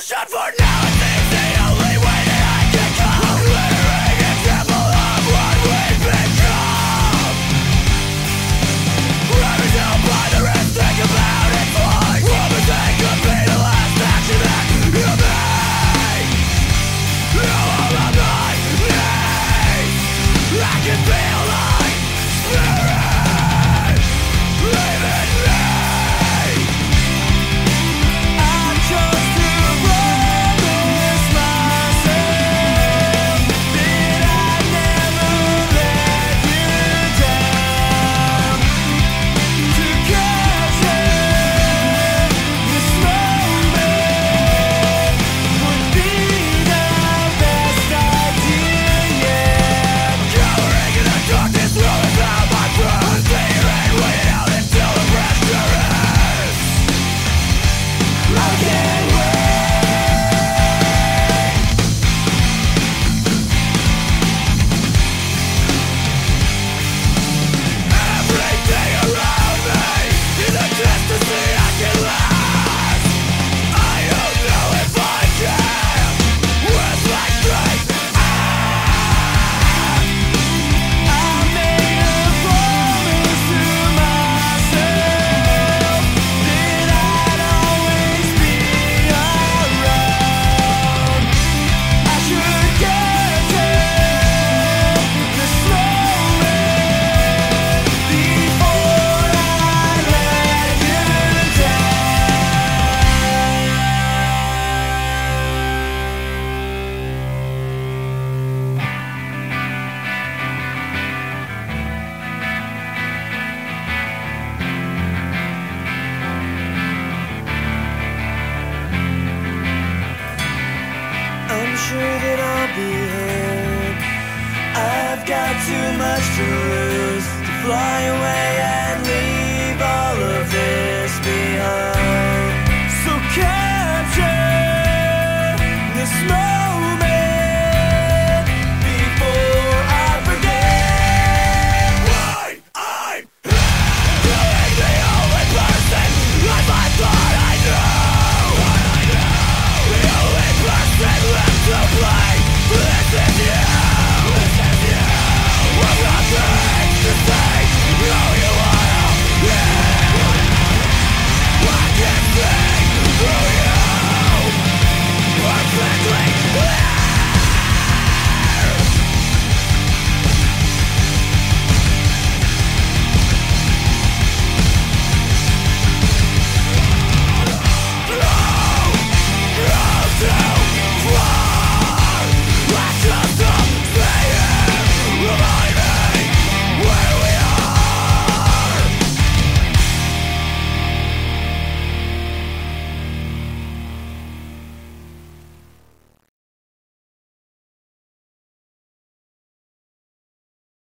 shot for now. too much to lose to fly away